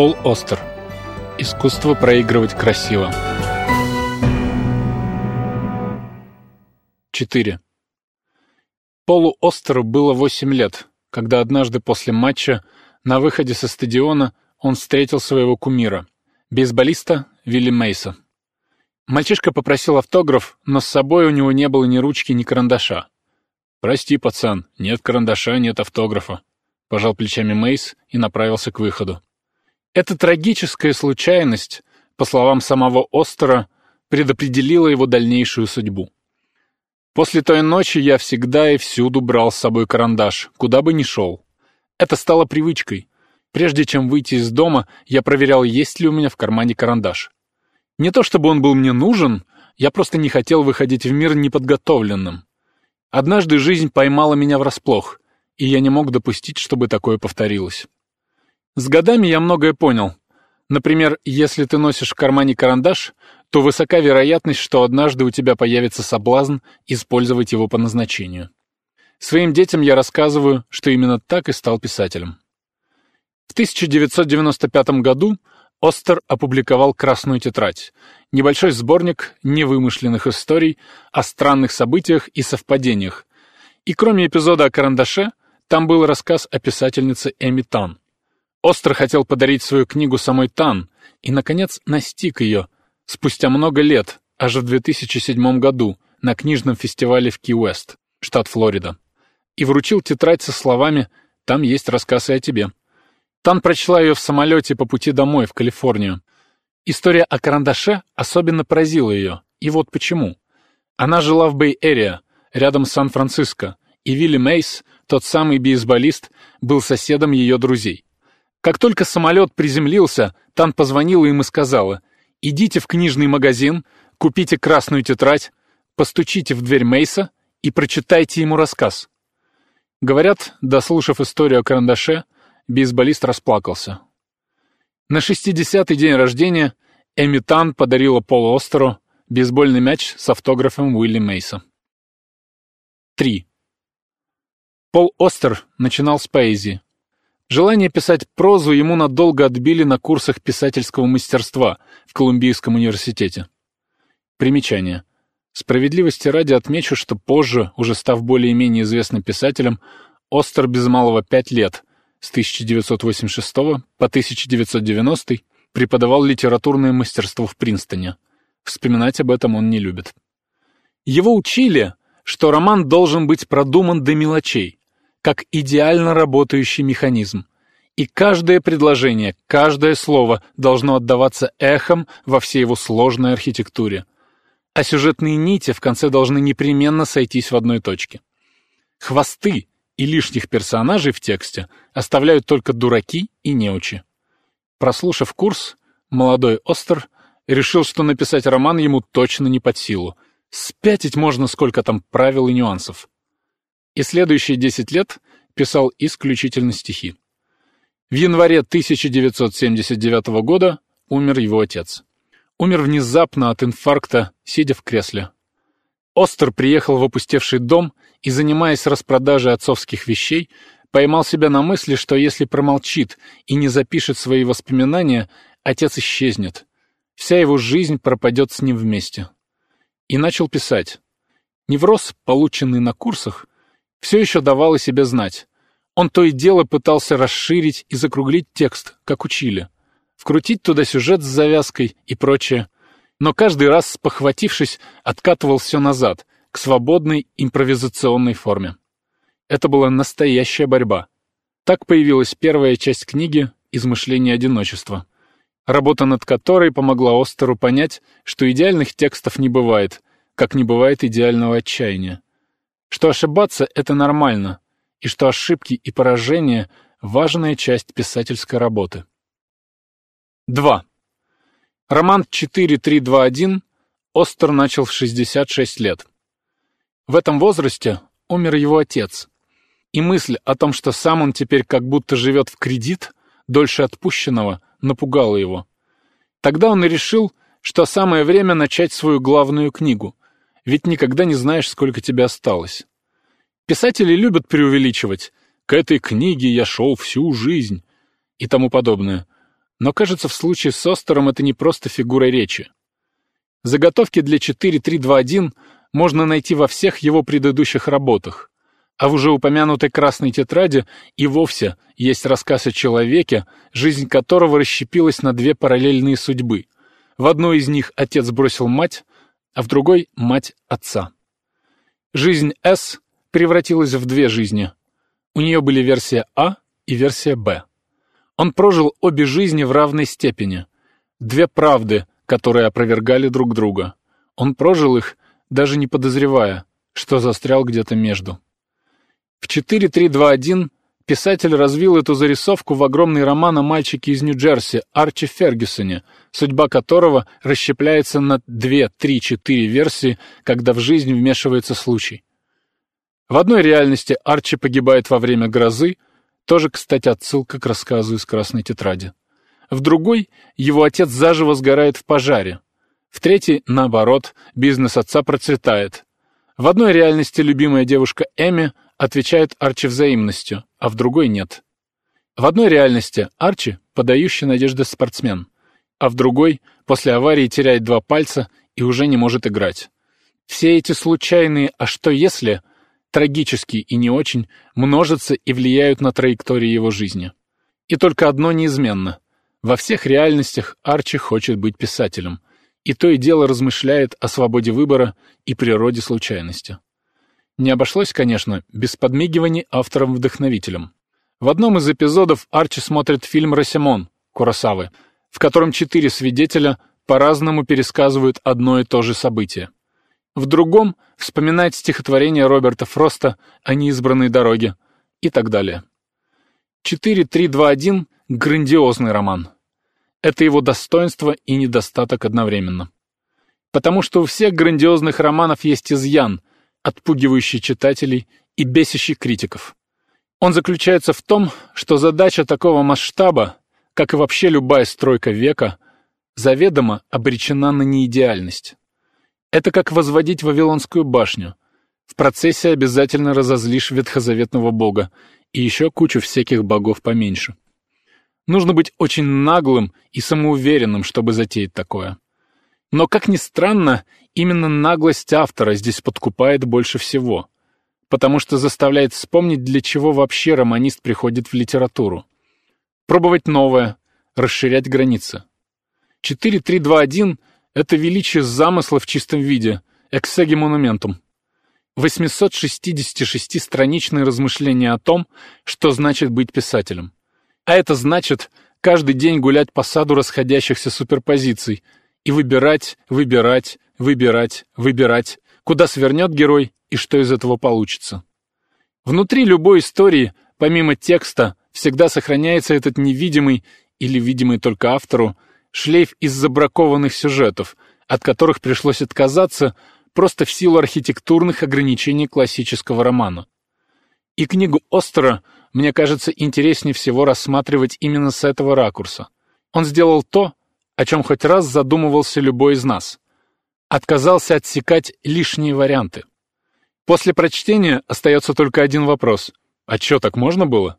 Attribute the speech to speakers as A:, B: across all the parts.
A: Пол Остер. Искусство проигрывать красиво. 4. Полу Остеру было 8 лет, когда однажды после матча на выходе со стадиона он встретил своего кумира, бейсболиста Вилли Мейса. Мальчишка попросил автограф, но с собой у него не было ни ручки, ни карандаша. «Прости, пацан, нет карандаша, нет автографа», — пожал плечами Мейс и направился к выходу. Эта трагическая случайность, по словам самого Остера, предопределила его дальнейшую судьбу. После той ночи я всегда и всюду брал с собой карандаш, куда бы ни шел. Это стало привычкой. Прежде чем выйти из дома, я проверял, есть ли у меня в кармане карандаш. Не то чтобы он был мне нужен, я просто не хотел выходить в мир неподготовленным. Однажды жизнь поймала меня врасплох, и я не мог допустить, чтобы такое повторилось. С годами я многое понял. Например, если ты носишь в кармане карандаш, то высока вероятность, что однажды у тебя появится соблазн использовать его по назначению. Своим детям я рассказываю, что именно так и стал писателем. В 1995 году Остер опубликовал «Красную тетрадь» — небольшой сборник невымышленных историй о странных событиях и совпадениях. И кроме эпизода о карандаше, там был рассказ о писательнице Эми Тан. Остер хотел подарить свою книгу самой Тан и, наконец, настиг ее спустя много лет, аж в 2007 году, на книжном фестивале в Ки-Уэст, штат Флорида, и вручил тетрадь со словами «Там есть рассказ и о тебе». Тан прочла ее в самолете по пути домой, в Калифорнию. История о карандаше особенно поразила ее, и вот почему. Она жила в Бэй-Эрия, рядом с Сан-Франциско, и Вилли Мейс, тот самый бейсболист, был соседом ее друзей. Как только самолет приземлился, Тан позвонила им и сказала, «Идите в книжный магазин, купите красную тетрадь, постучите в дверь Мейса и прочитайте ему рассказ». Говорят, дослушав историю о карандаше, бейсболист расплакался. На 60-й день рождения Эми Тан подарила Полу Остеру бейсбольный мяч с автографом Уилли Мейса. 3. Пол Остер начинал с поэзии. Желание писать прозу ему надолго отбили на курсах писательского мастерства в Колумбийском университете. Примечание. Справедливости ради отмечу, что позже, уже став более-менее известным писателем, Остер без малого пять лет, с 1986 по 1990 преподавал литературное мастерство в Принстоне. Вспоминать об этом он не любит. Его учили, что роман должен быть продуман до мелочей, как идеально работающий механизм. И каждое предложение, каждое слово должно отдаваться эхом во всей его сложной архитектуре. А сюжетные нити в конце должны непременно сойтись в одной точке. Хвосты и лишних персонажей в тексте оставляют только дураки и неучи. Прослушав курс, молодой Остер решил, что написать роман ему точно не под силу. Спятить можно сколько там правил и нюансов и следующие 10 лет писал исключительно стихи. В январе 1979 года умер его отец. Умер внезапно от инфаркта, сидя в кресле. Остер приехал в опустевший дом и, занимаясь распродажей отцовских вещей, поймал себя на мысли, что если промолчит и не запишет свои воспоминания, отец исчезнет. Вся его жизнь пропадет с ним вместе. И начал писать. Невроз, полученный на курсах, все еще давал о себе знать. Он то и дело пытался расширить и закруглить текст, как учили, вкрутить туда сюжет с завязкой и прочее, но каждый раз, спохватившись, откатывал все назад, к свободной импровизационной форме. Это была настоящая борьба. Так появилась первая часть книги «Измышление одиночества», работа над которой помогла Остеру понять, что идеальных текстов не бывает, как не бывает идеального отчаяния что ошибаться — это нормально, и что ошибки и поражения — важная часть писательской работы. 2. Роман 4321 Остер начал в 66 лет. В этом возрасте умер его отец, и мысль о том, что сам он теперь как будто живет в кредит, дольше отпущенного, напугала его. Тогда он и решил, что самое время начать свою главную книгу, ведь никогда не знаешь, сколько тебе осталось. Писатели любят преувеличивать. К этой книге я шел всю жизнь и тому подобное. Но, кажется, в случае с Остером это не просто фигура речи. Заготовки для 4.3.2.1 можно найти во всех его предыдущих работах, а в уже упомянутой «Красной тетради» и вовсе есть рассказ о человеке, жизнь которого расщепилась на две параллельные судьбы. В одной из них отец бросил мать, а в другой — мать отца. Жизнь С превратилась в две жизни. У нее были версия А и версия Б. Он прожил обе жизни в равной степени. Две правды, которые опровергали друг друга. Он прожил их, даже не подозревая, что застрял где-то между. В 4.3.2.1 писатель развил эту зарисовку в огромный роман о мальчике из Нью-Джерси Арчи Фергюсоне, судьба которого расщепляется на 2, 3, 4 версии, когда в жизнь вмешивается случай. В одной реальности Арчи погибает во время грозы, тоже, кстати, отсылка к рассказу из «Красной тетради». В другой его отец заживо сгорает в пожаре. В третьей, наоборот, бизнес отца процветает. В одной реальности любимая девушка Эми отвечает Арчи взаимностью, а в другой нет. В одной реальности Арчи – подающий надежды спортсмен, а в другой после аварии теряет два пальца и уже не может играть. Все эти случайные «а что если» трагические и не очень, множатся и влияют на траекторию его жизни. И только одно неизменно – во всех реальностях Арчи хочет быть писателем, и то и дело размышляет о свободе выбора и природе случайности. Не обошлось, конечно, без подмигиваний автором-вдохновителем. В одном из эпизодов Арчи смотрит фильм «Росимон» Куросавы, в котором четыре свидетеля по-разному пересказывают одно и то же событие. В другом вспоминает стихотворение Роберта Фроста о неизбранной дороге и так далее. 4.3.2.1 грандиозный роман. Это его достоинство и недостаток одновременно. Потому что у всех грандиозных романов есть изъян, отпугивающий читателей и бесящий критиков. Он заключается в том, что задача такого масштаба, как и вообще любая стройка века, заведомо обречена на неидеальность. Это как возводить Вавилонскую башню. В процессе обязательно разозлишь ветхозаветного бога и еще кучу всяких богов поменьше. Нужно быть очень наглым и самоуверенным, чтобы затеять такое. Но, как ни странно, именно наглость автора здесь подкупает больше всего, потому что заставляет вспомнить, для чего вообще романист приходит в литературу. Пробовать новое, расширять границы. 4.3.2.1 — это величие замысла в чистом виде, эксеги монументум. 866-страничные размышления о том, что значит быть писателем. А это значит каждый день гулять по саду расходящихся суперпозиций и выбирать, выбирать, выбирать, выбирать, куда свернет герой и что из этого получится. Внутри любой истории, помимо текста, всегда сохраняется этот невидимый или видимый только автору шлейф из забракованных сюжетов, от которых пришлось отказаться просто в силу архитектурных ограничений классического романа. И книгу Остера – мне кажется, интереснее всего рассматривать именно с этого ракурса. Он сделал то, о чем хоть раз задумывался любой из нас. Отказался отсекать лишние варианты. После прочтения остается только один вопрос. А чё, так можно было?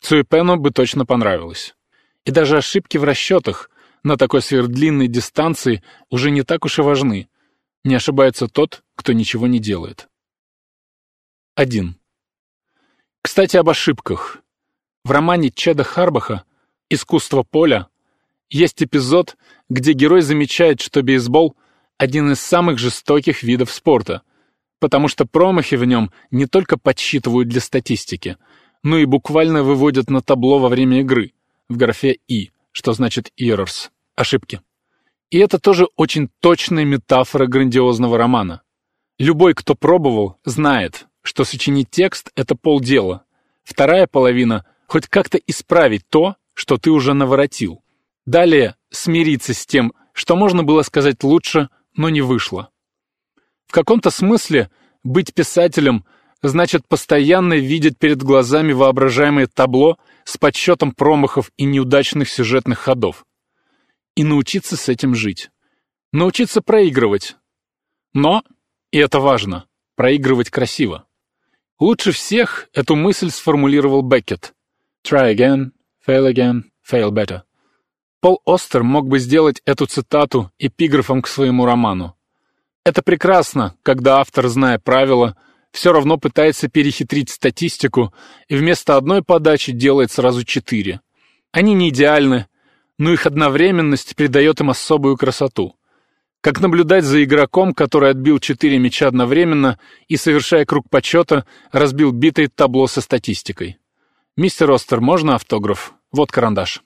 A: Цуэпену бы точно понравилось. И даже ошибки в расчетах на такой сверхдлинной дистанции уже не так уж и важны. Не ошибается тот, кто ничего не делает. 1. Кстати, об ошибках. В романе Чеда Харбаха «Искусство поля» есть эпизод, где герой замечает, что бейсбол — один из самых жестоких видов спорта, потому что промахи в нем не только подсчитывают для статистики, но и буквально выводят на табло во время игры, в графе «и», что значит «errors» — ошибки. И это тоже очень точная метафора грандиозного романа. Любой, кто пробовал, знает, что сочинить текст — это полдела. Вторая половина — хоть как-то исправить то, что ты уже наворотил. Далее смириться с тем, что можно было сказать лучше, но не вышло. В каком-то смысле быть писателем значит постоянно видеть перед глазами воображаемое табло с подсчетом промахов и неудачных сюжетных ходов. И научиться с этим жить. Научиться проигрывать. Но, и это важно, проигрывать красиво. Лучше всех эту мысль сформулировал Беккет. Try again, fail again, fail better. Пол Остер мог бы сделать эту цитату эпиграфом к своему роману. Это прекрасно, когда автор, зная правила, все равно пытается перехитрить статистику и вместо одной подачи делает сразу четыре. Они не идеальны, но их одновременность придает им особую красоту. Как наблюдать за игроком, который отбил четыре мяча одновременно и, совершая круг почета, разбил битое табло со статистикой. «Мистер Остер, можно автограф? Вот карандаш».